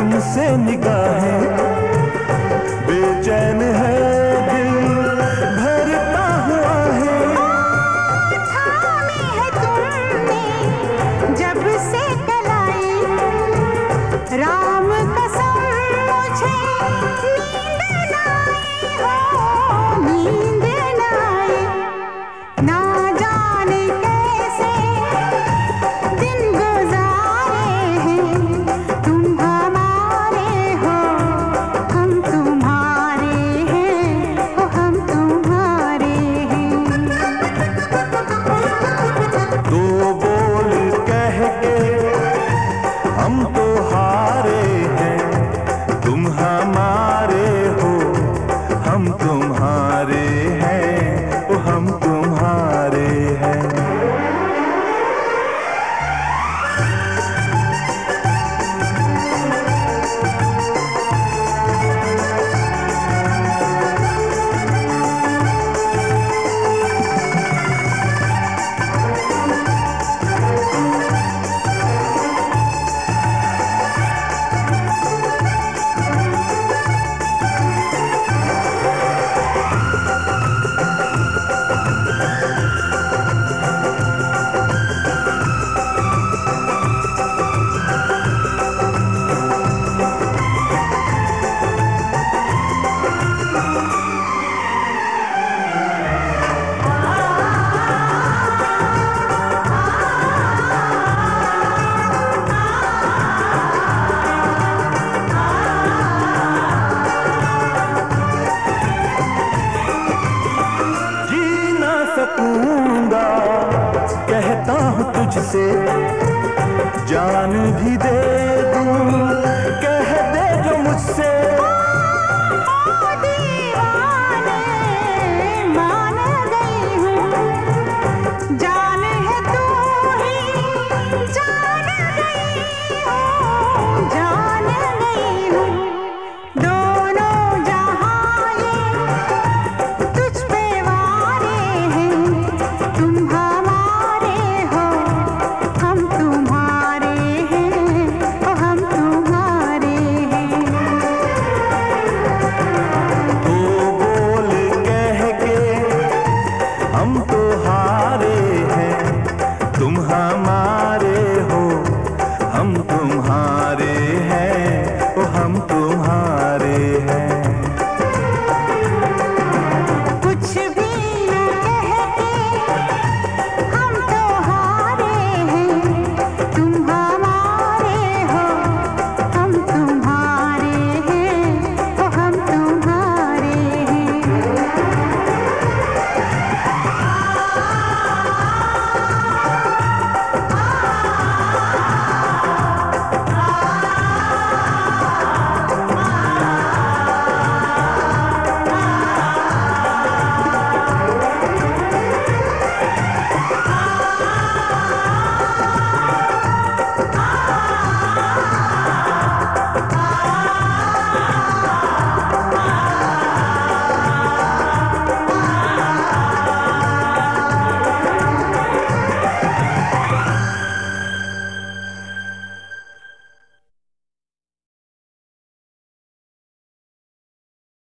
तुमसे निगाहें। बेचैन है तुझसे जान भी दे दूँ।